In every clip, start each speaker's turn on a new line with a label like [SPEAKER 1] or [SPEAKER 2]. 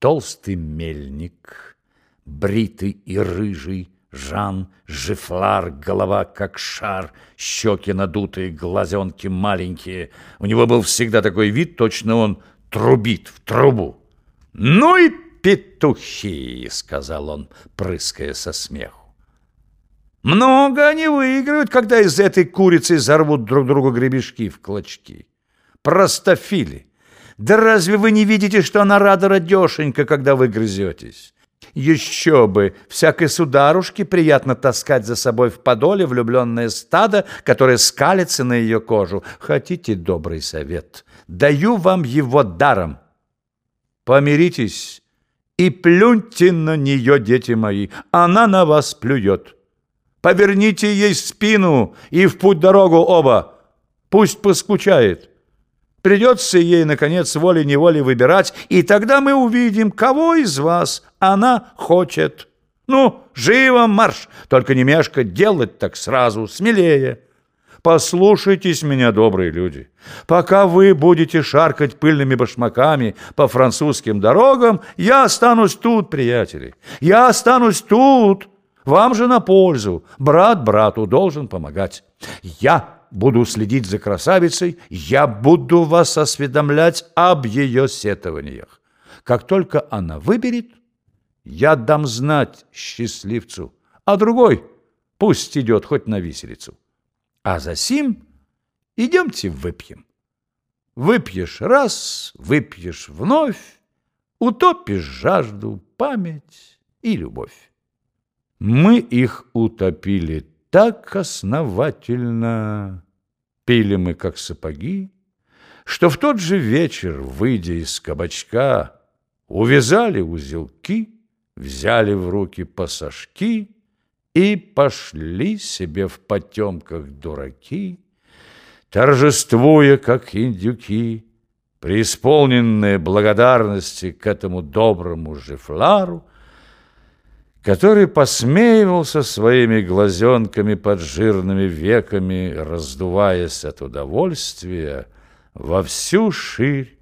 [SPEAKER 1] толстый мельник, бритый и рыжий, Жан, Жифлар, голова как шар, щеки надутые, глазенки маленькие. У него был всегда такой вид, точно он трубит в трубу. «Ну и петухи!» — сказал он, прыская со смеху. «Много они выигрывают, когда из этой курицы зарвут друг другу гребешки в клочки. Простофили! Да разве вы не видите, что она рада радешенька, когда вы грызетесь?» Еще бы! Всякой сударушке приятно таскать за собой в подоле влюбленное стадо, которое скалится на ее кожу. Хотите добрый совет? Даю вам его даром. Помиритесь и плюньте на нее, дети мои. Она на вас плюет. Поверните ей спину и в путь дорогу оба. Пусть поскучает. Придется ей, наконец, волей-неволей выбирать, и тогда мы увидим, кого из вас она хочет. Ну, живо марш, только не мешка делать так сразу, смелее. Послушайтесь меня, добрые люди. Пока вы будете шаркать пыльными башмаками по французским дорогам, я останусь тут, приятели. Я останусь тут. Вам же на пользу. Брат брату должен помогать. Я буду следить за красавицей, я буду вас осведомлять об ее сетованиях. Как только она выберет, я дам знать счастливцу, а другой пусть идет хоть на виселицу. А за сим идемте выпьем. Выпьешь раз, выпьешь вновь, утопишь жажду, память и любовь. Мы их утопили так основательно. Пили мы, как сапоги, что в тот же вечер, выйдя из кабачка, увязали узелки, взяли в руки пассажки и пошли себе в потемках дураки, торжествуя, как индюки, преисполненные благодарности к этому доброму жифлару, который посмеивался своими глазенками под жирными веками, раздуваясь от удовольствия во всю ширь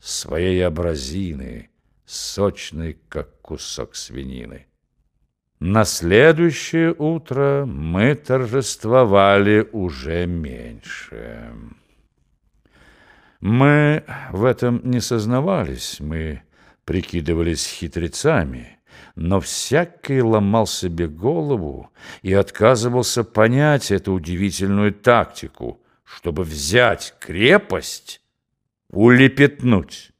[SPEAKER 1] своей образины, сочной, как кусок свинины. На следующее утро мы торжествовали уже меньше. Мы в этом не сознавались, мы прикидывались хитрецами — но всякий ломал себе голову и отказывался понять эту удивительную тактику, чтобы взять крепость, улепетнуть.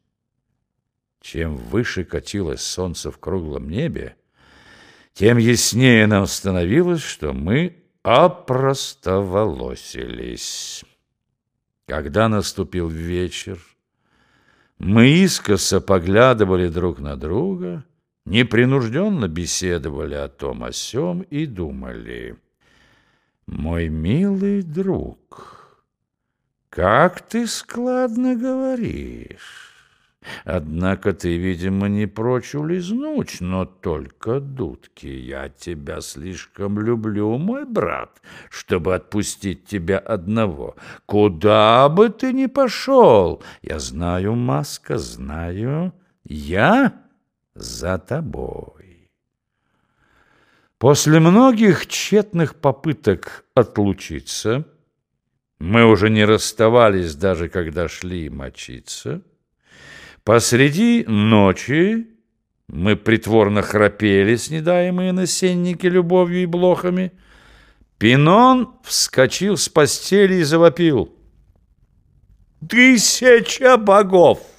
[SPEAKER 1] Чем выше катилось солнце в круглом небе, тем яснее нам становилось, что мы опростоволосились. Когда наступил вечер, мы искоса поглядывали друг на друга — непринужденно беседовали о том о сём и думали. «Мой милый друг, как ты складно говоришь!» Однако ты, видимо, не прочь улизнуть, но только дудки. Я тебя слишком люблю, мой брат, чтобы отпустить тебя одного. Куда бы ты ни пошел, я знаю, Маска, знаю, я за тобой. После многих тщетных попыток отлучиться, мы уже не расставались, даже когда шли мочиться, посреди ночи мы притворно храпели, снедаемые насенники любовью и блохами, Пинон вскочил с постели и завопил. «Тысяча богов!»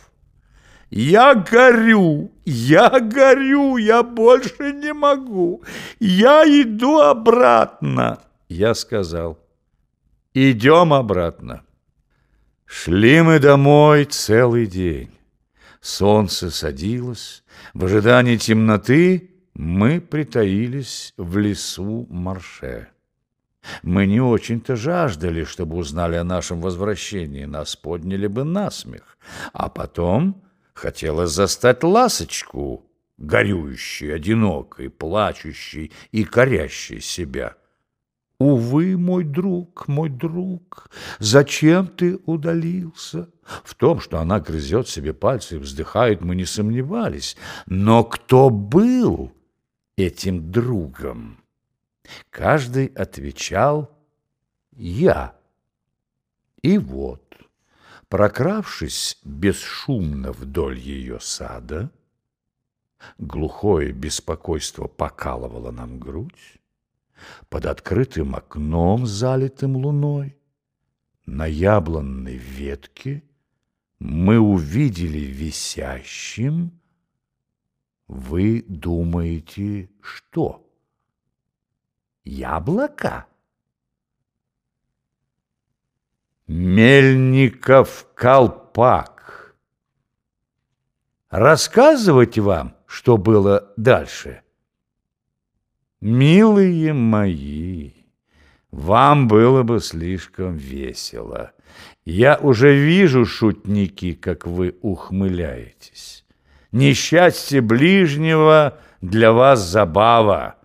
[SPEAKER 1] Я горю, я горю, я больше не могу. Я иду обратно. Я сказал, идем обратно. Шли мы домой целый день. Солнце садилось. В ожидании темноты мы притаились в лесу Марше. Мы не очень-то жаждали, чтобы узнали о нашем возвращении. Нас подняли бы насмех. А потом Хотелось застать ласочку, горюющей, одинокой, плачущей и корящей себя. Увы, мой друг, мой друг, зачем ты удалился? В том, что она грызет себе пальцы и вздыхает, мы не сомневались. Но кто был этим другом? Каждый отвечал «я». И вот, прокравшись бесшумно вдоль ее сада, глухое беспокойство покалывало нам грудь, под открытым окном, залитым луной, на яблонной ветке мы увидели висящим, вы думаете, что? Яблоко? Мельников колпак. Рассказывать вам, что было дальше? Милые мои, вам было бы слишком весело. Я уже вижу, шутники, как вы ухмыляетесь. Несчастье ближнего для вас забава.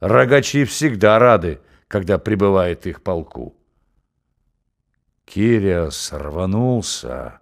[SPEAKER 1] Рогачи всегда рады, когда прибывает их полку. Кириос рванулся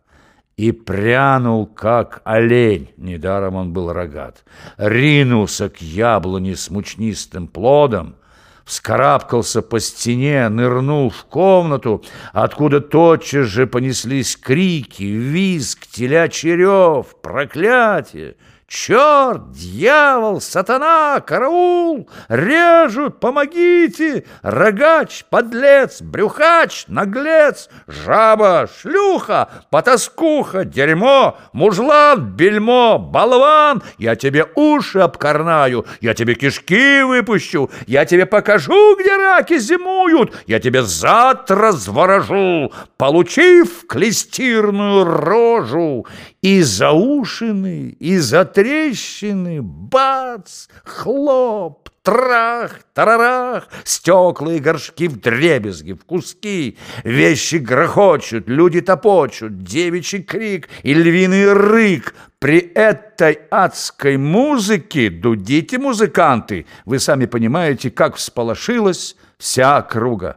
[SPEAKER 1] и прянул, как олень, недаром он был рогат, ринулся к яблоне с мучнистым плодом, вскарабкался по стене, нырнул в комнату, откуда тотчас же понеслись крики, визг, телячий рев, проклятие — Черт, дьявол, сатана, караул! Режут, помогите! Рогач, подлец, брюхач, наглец, жаба, шлюха, потаскуха, дерьмо, мужлан, бельмо, болван! Я тебе уши обкорнаю, я тебе кишки выпущу, я тебе покажу, где раки зимуют, я тебе зад разворожу, получив клестирную рожу, и заушины, и затрещины, бац, хлоп, трах, тарарах, стекла и горшки в дребезги, в куски, вещи грохочут, люди топочут, девичий крик и львиный рык. При этой адской музыке, дудите, музыканты, вы сами понимаете, как всполошилась вся округа.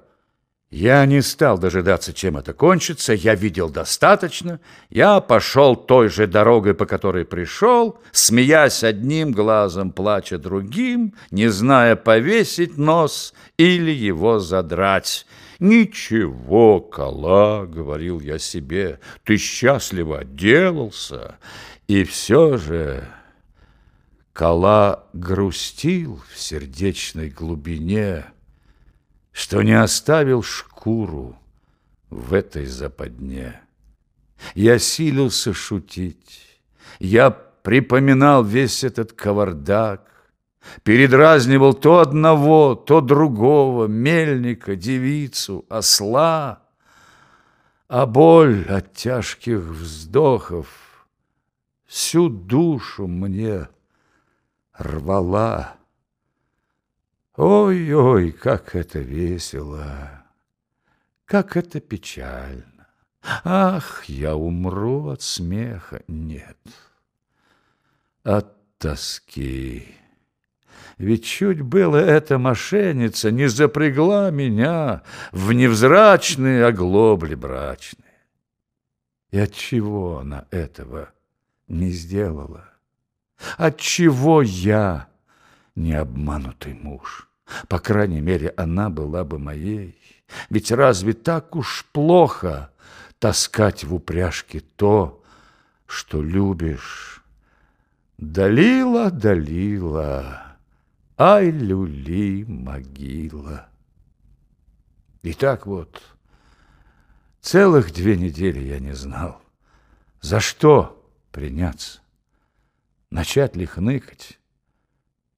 [SPEAKER 1] Я не стал дожидаться, чем это кончится, я видел достаточно. Я пошел той же дорогой, по которой пришел, смеясь одним глазом, плача другим, не зная, повесить нос или его задрать. «Ничего, Кала», — говорил я себе, — «ты счастливо отделался». И все же Кала грустил в сердечной глубине, — что не оставил шкуру в этой западне. Я силился шутить, я припоминал весь этот кавардак, передразнивал то одного, то другого, мельника, девицу, осла, а боль от тяжких вздохов всю душу мне рвала. Ой-ой, как это весело, как это печально. Ах, я умру от смеха. Нет, от тоски. Ведь чуть было эта мошенница не запрягла меня в невзрачные оглобли брачные. И отчего она этого не сделала? Отчего я не обманутый муж? По крайней мере, она была бы моей. Ведь разве так уж плохо таскать в упряжке то, что любишь? Далила, Далила, ай, люли, могила. И так вот, целых две недели я не знал, за что приняться, начать ли хныкать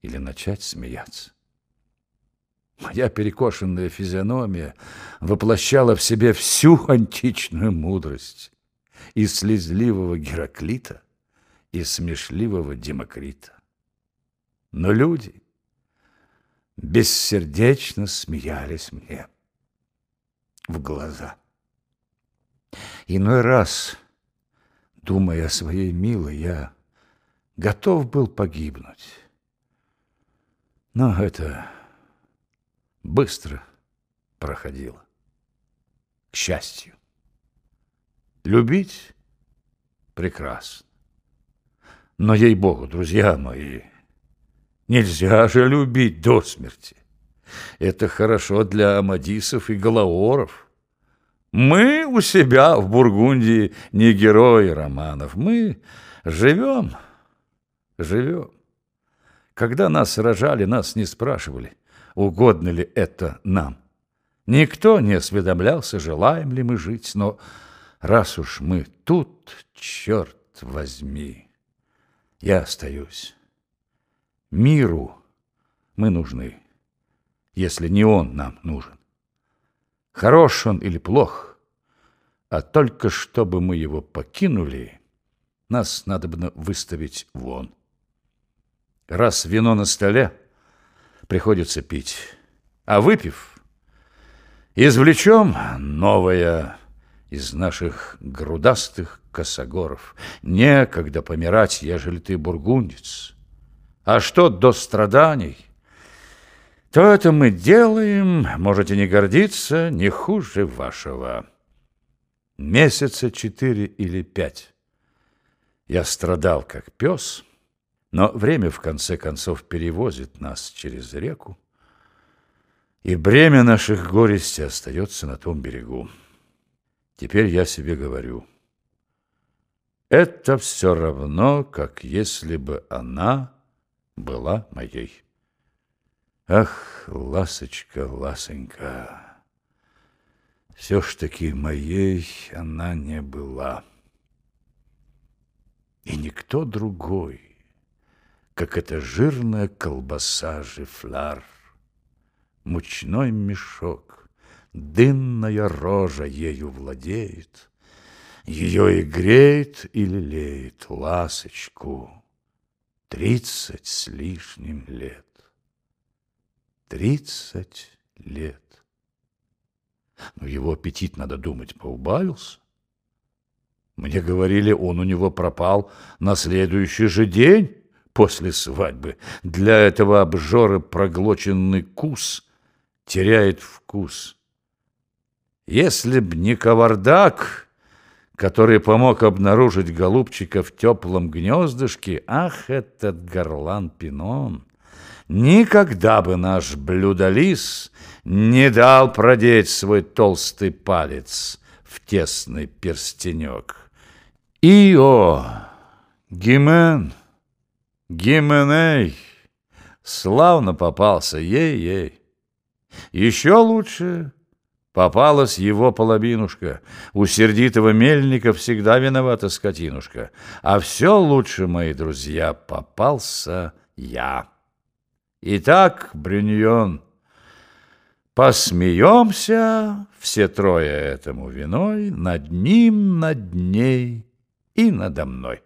[SPEAKER 1] или начать смеяться. Моя перекошенная физиономия воплощала в себе всю античную мудрость и слезливого Гераклита, и смешливого Демокрита. Но люди бессердечно смеялись мне в глаза. Иной раз, думая о своей милой, я готов был погибнуть. Но это быстро проходила. К счастью. Любить прекрасно. Но, ей-богу, друзья мои, нельзя же любить до смерти. Это хорошо для амадисов и галаоров. Мы у себя в Бургундии не герои романов. Мы живем, живем. Когда нас сражали, нас не спрашивали, угодно ли это нам. Никто не осведомлялся, желаем ли мы жить, но раз уж мы тут, черт возьми, я остаюсь. Миру мы нужны, если не он нам нужен. Хорош он или плох, а только чтобы мы его покинули, нас надо бы выставить вон. Раз вино на столе, приходится пить, а выпив, извлечем новое из наших грудастых косогоров. Некогда помирать, ежели ты бургундец. А что до страданий? То это мы делаем, можете не гордиться, не хуже вашего. Месяца четыре или пять. Я страдал, как пес, но время, в конце концов, перевозит нас через реку, и бремя наших горестей остается на том берегу. Теперь я себе говорю, это все равно, как если бы она была моей. Ах, ласочка, ласонька, все ж таки моей она не была. И никто другой, как эта жирная колбаса жифлар, мучной мешок, дынная рожа ею владеет, ее и греет и лелеет ласочку тридцать с лишним лет. Тридцать лет. Но его аппетит, надо думать, поубавился. Мне говорили, он у него пропал на следующий же день после свадьбы. Для этого обжора проглоченный кус теряет вкус. Если б не кавардак, который помог обнаружить голубчика в теплом гнездышке, ах, этот горлан Пинон! Никогда бы наш блюдолис не дал продеть свой толстый палец в тесный перстенек. Ио, Гимен, Гименей, славно попался, ей-ей. Еще лучше Попалась его половинушка. У сердитого мельника всегда виновата скотинушка. А все лучше, мои друзья, попался я. Итак, Брюньон, посмеемся все трое этому виной над ним, над ней и надо мной.